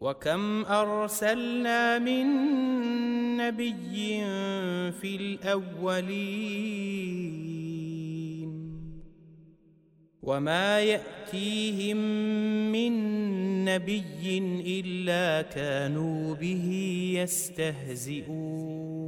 وكم أرسلنا من نبي في الأولين وما يأتيهم من نبي إلا كانوا به يستهزئون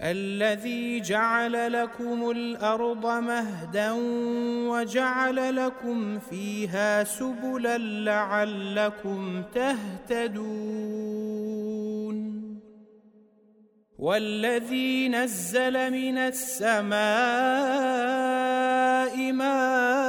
الذي جعل لكم الأرض مهدا وجعل لكم فيها سبلا لعلكم تهتدون. والذي نزل من السماء ماء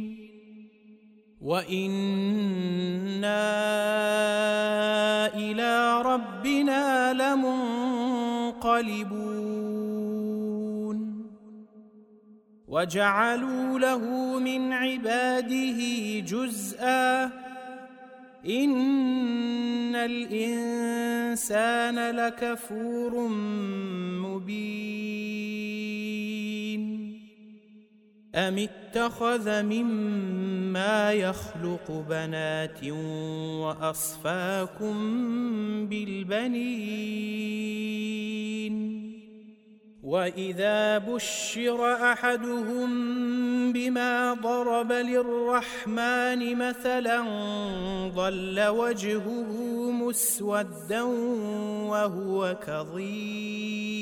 وأنا إلى ربنا لمنقلبون وجعلوا له من عباده جزءا ان الانسان لكفور مبين أم اتخذ مما يخلق بنات وأصفاكم بالبنين وإذا بشر أحدهم بما ضرب للرحمن مثلا ظل وجهه مسودا وهو كظيم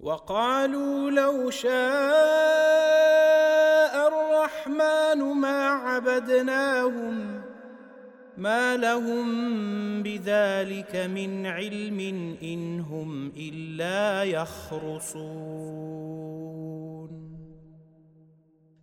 وقالوا لو شاء الرحمن ما عبدناهم ما لهم بذلك من علم إن هم إلا يخرصون.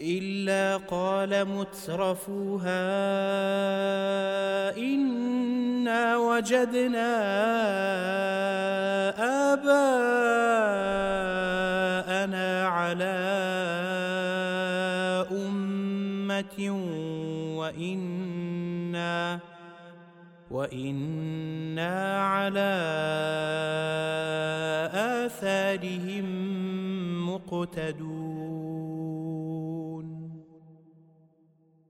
إلا قال مترفوها إنا وجدنا آباءنا على أمة وإنا وإنا على آثارهم مقتدون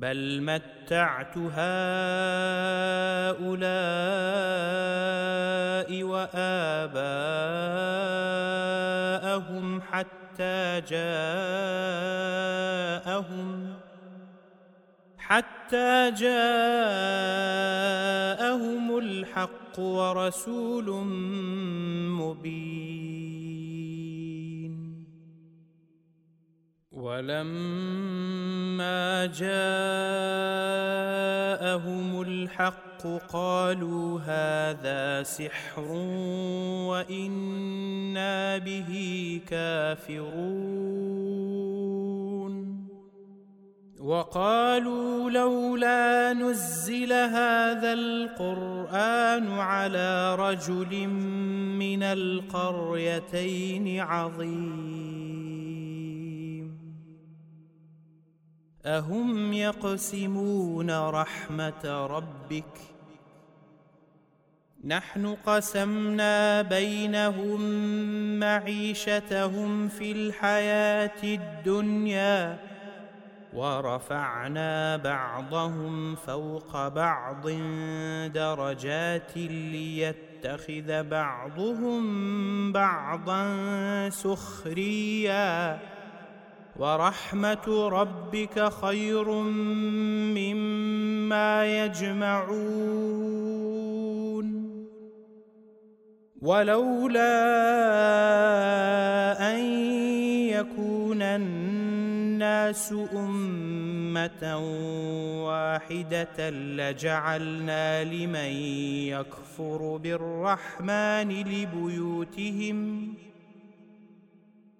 بل متعت هؤلاء وآباءهم حتى جاءهم حتى جاءهم الحق ورسول مبين. ولما جاءهم الحق قالوا هذا سحر وإنا به كافرون. وقالوا لولا نزل هذا القرآن على رجل من القريتين عظيم. أهم يقسمون رحمة ربك؟ نحن قسمنا بينهم معيشتهم في الحياة الدنيا ورفعنا بعضهم فوق بعض درجات ليتخذ بعضهم بعضا سخريا ورحمة ربك خير مما يجمعون. ولولا أن يكون الناس أمة واحدة لجعلنا لمن يكفر بالرحمن لبيوتهم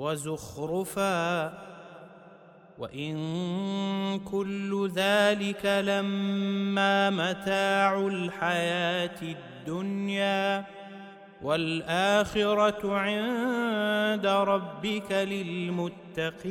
وزخرفا. وإن كل ذلك لما متاع الحياة الدنيا. والآخرة عند ربك للمتقين.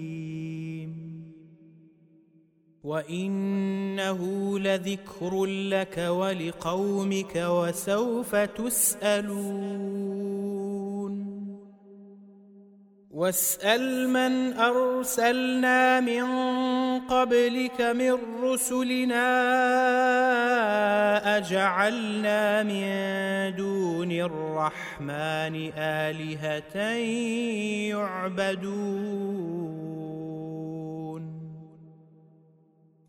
وانه لذكر لك ولقومك وسوف تسالون واسال من ارسلنا من قبلك من رسلنا اجعلنا من دون الرحمن الهه يعبدون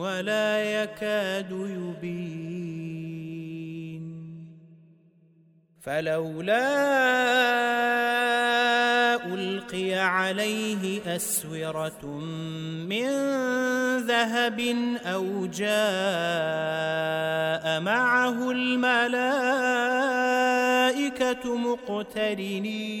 ولا يكاد يبين. فلولا ألقي عليه أسورة من ذهب أو جاء معه الملائكة مقترنين.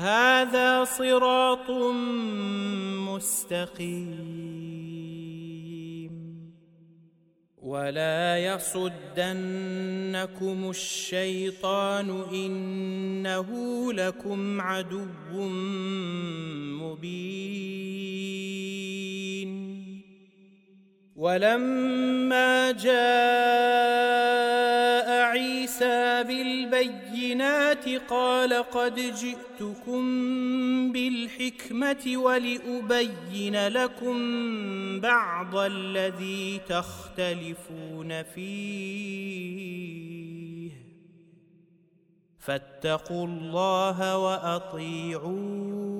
هذا صراط مستقيم. ولا يصدنكم الشيطان إنه لكم عدو مبين. ولما جاء عيسى بالبينات قال قد جئتكم بالحكمة ولأبين لكم بعض الذي تختلفون فيه. فاتقوا الله واطيعون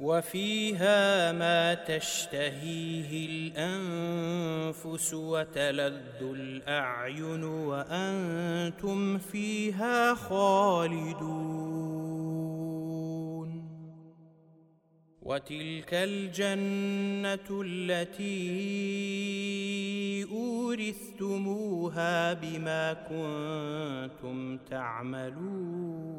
وفيها ما تشتهيه الأنفس وتلذ الأعين وأنتم فيها خالدون. وتلك الجنة التي أورثتموها بما كنتم تعملون.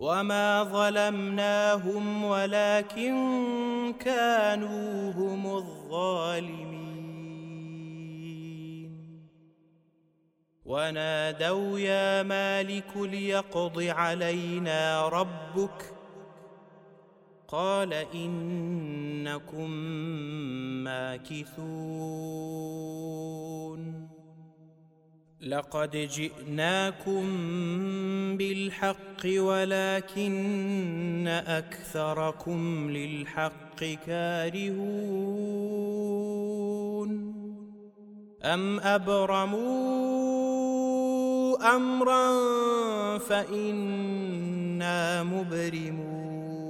وما ظلمناهم ولكن كانوا هم الظالمين ونادوا يا مالك ليقض علينا ربك قال إنكم ماكثون لقد جئناكم بالحق ولكن أكثركم للحق كارهون. أم أبرموا أمرا فإنا مبرمون.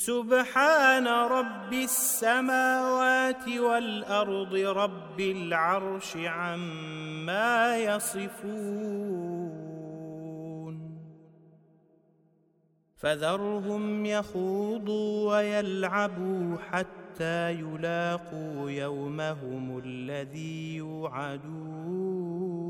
سبحان رب السماوات والأرض رب العرش عما يصفون. فذرهم يخوضوا ويلعبوا حتى يلاقوا يومهم الذي يوعدون.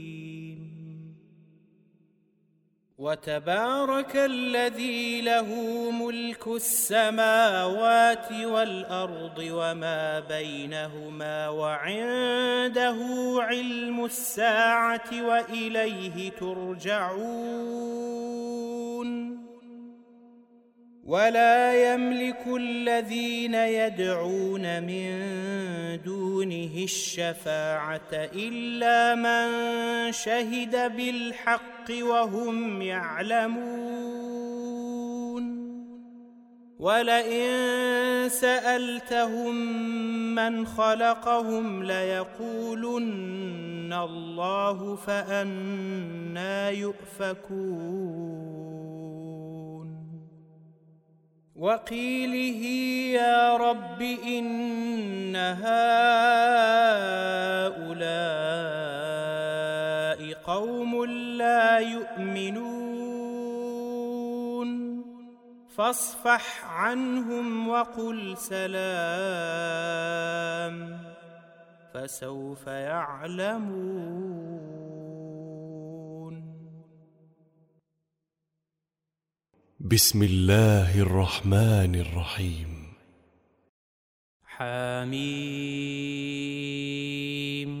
وتبارك الذي له ملك السماوات والأرض وما بينهما وعنده علم الساعة وإليه ترجعون. ولا يملك الذين يدعون من دونه الشفاعة إلا من شهد بالحق وهم يعلمون. ولئن سألتهم من خلقهم ليقولن الله فأنا يؤفكون. وقيله يا رب إن هؤلاء قوم لا يؤمنون. فاصفح عنهم وقل سلام. فسوف يعلمون. بسم الله الرحمن الرحيم. حميم.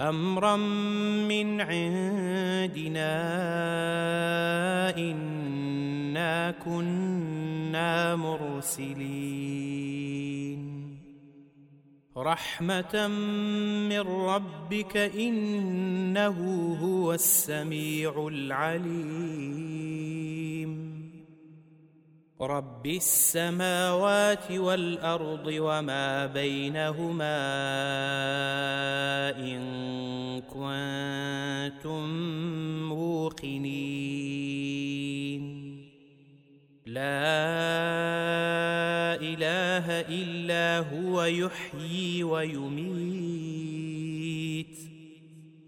أمرا من عندنا إنا كنا مرسلين. رحمة من ربك إنه هو السميع العليم. رب السماوات والأرض وما بينهما إن كنتم موقنين لا إله إلا هو يحيي ويميت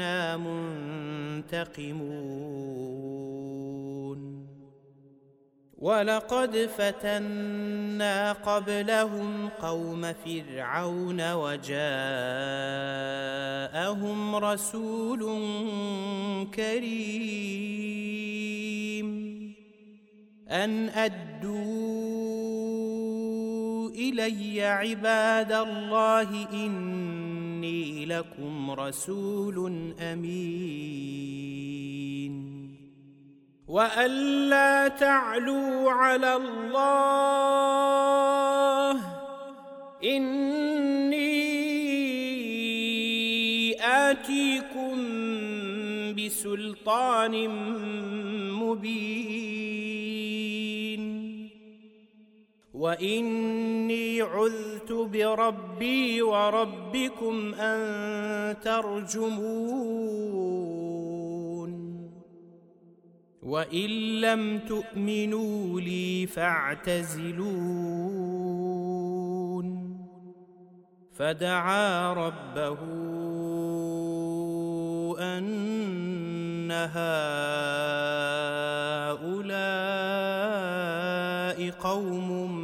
أنا منتقمون. ولقد فتنا قبلهم قوم فرعون وجاءهم رسول كريم. أن أدوا إلي عباد الله إني لكم رسول أمين. وأن لا تعلوا على الله. إني آتيكم بسلطان مبين. وإني عذت بربي وربكم أن ترجمون وإن لم تؤمنوا لي فاعتزلون فدعا ربه أن هؤلاء قوم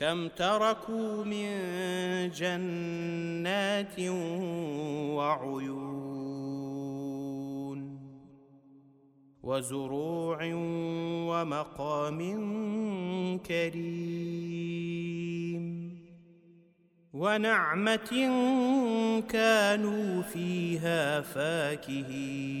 كم تركوا من جنات وعيون وزروع ومقام كريم ونعمة كانوا فيها فاكهين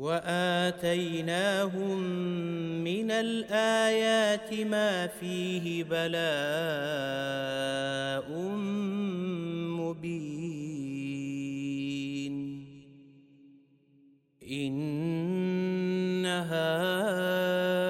وآتيناهم من الآيات ما فيه بلاء مبين. إن هؤلاء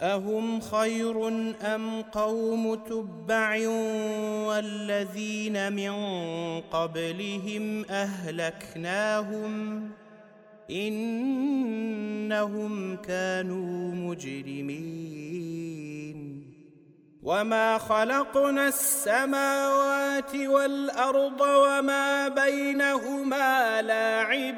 أهم خير أم قوم تبع والذين من قبلهم أهلكناهم إنهم كانوا مجرمين. وما خلقنا السماوات والأرض وما بينهما لاعبين.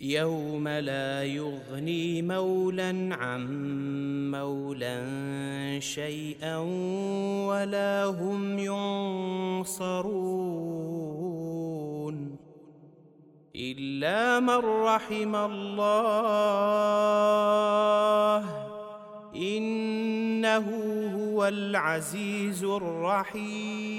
يوم لا يغني مولا عن مولا شيئا ولا هم ينصرون إلا من رحم الله إنه هو العزيز الرحيم.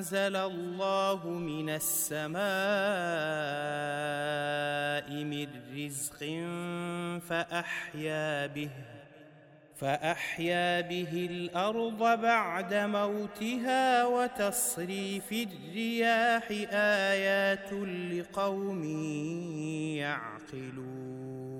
أنزل الله من السماء من رزق فأحيا به فأحيا به الأرض بعد موتها وتصريف الرياح آيات لقوم يعقلون.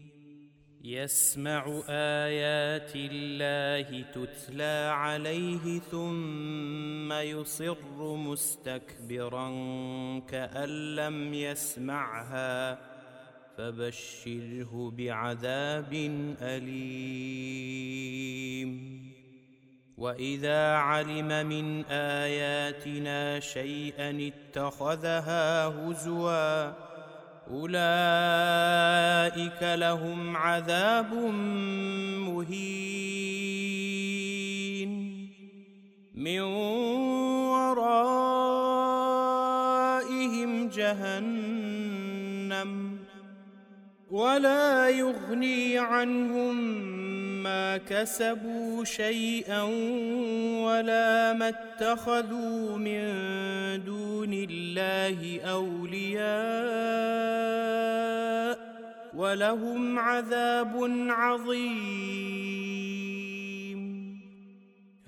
يسمع آيات الله تتلى عليه ثم يصر مستكبرا كأن لم يسمعها فبشره بعذاب أليم. وإذا علم من آياتنا شيئا اتخذها هزوا أولئك لهم عذاب مهين. من ورائهم جهنم ولا يغني عنهم ما كسبوا شيئا ولا ما اتخذوا من دون الله أولياء ولهم عذاب عظيم.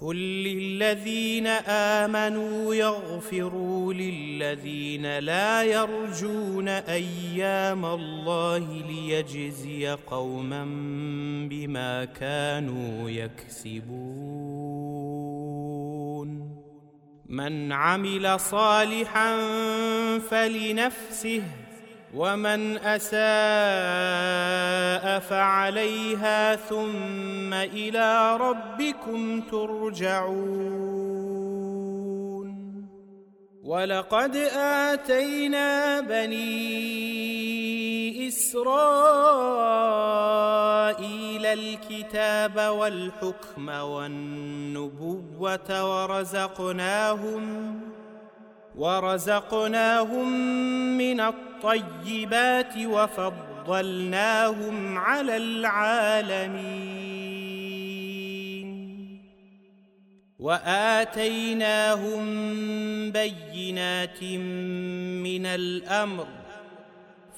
قل للذين امنوا يغفروا للذين لا يرجون أيام الله ليجزي قوما بما كانوا يكسبون من عمل صالحا فلنفسه ومن أساء فعليها ثم إلى ربكم ترجعون. ولقد آتينا بني إسرائيل الكتاب والحكم والنبوة ورزقناهم ورزقناهم من الطيبات وفضلناهم على العالمين. وآتيناهم بينات من الأمر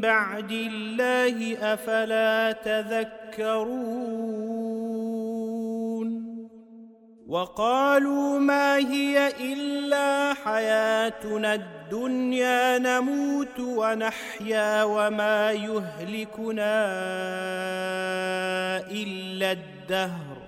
بعد الله أفلا تذكرون وقالوا ما هي إلا حياتنا الدنيا نموت ونحيا وما يهلكنا إلا الدهر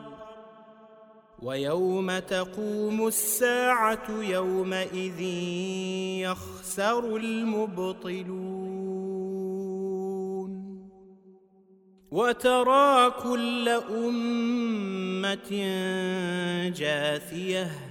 ويوم تقوم الساعة يومئذ يخسر المبطلون. وترى كل أمة جاثية.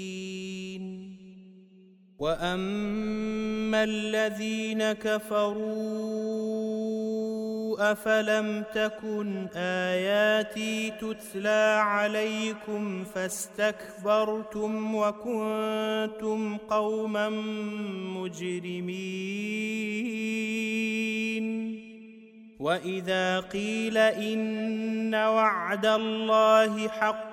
واما الذين كفروا افلم تكن اياتي تتلى عليكم فاستكبرتم وكنتم قوما مجرمين واذا قيل ان وعد الله حق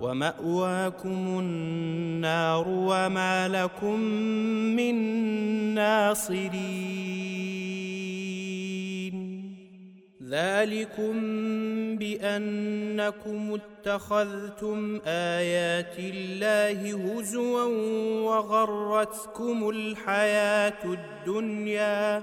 ومأواكم النار وما لكم من ناصرين. ذلكم بأنكم اتخذتم آيات الله هزوا وغرتكم الحياة الدنيا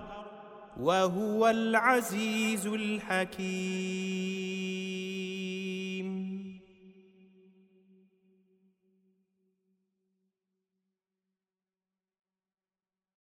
وهو العزيز الحكيم.